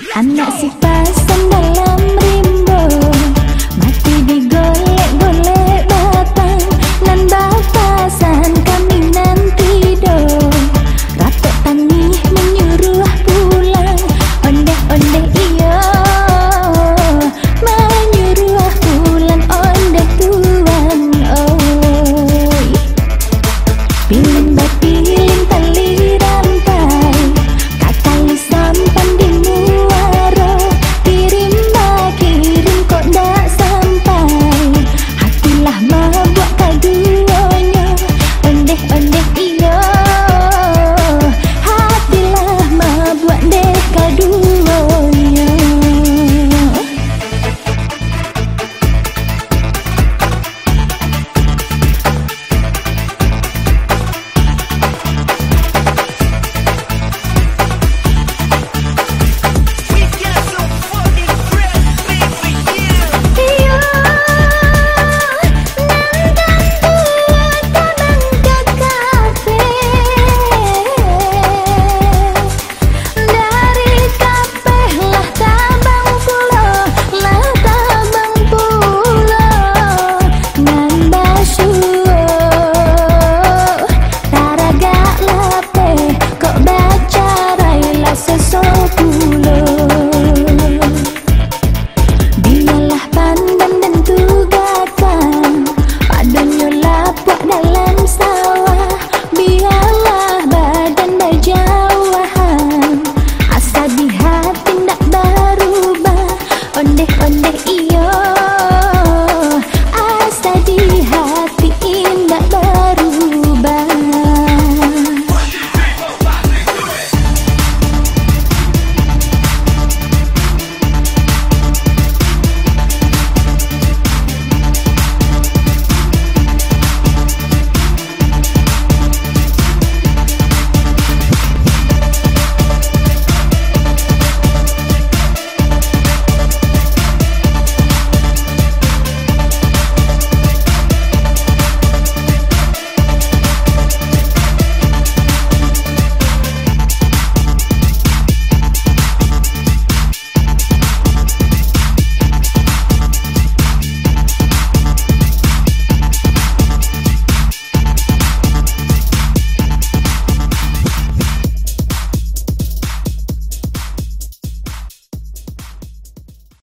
Anak si pasang dalam rimbo Mati di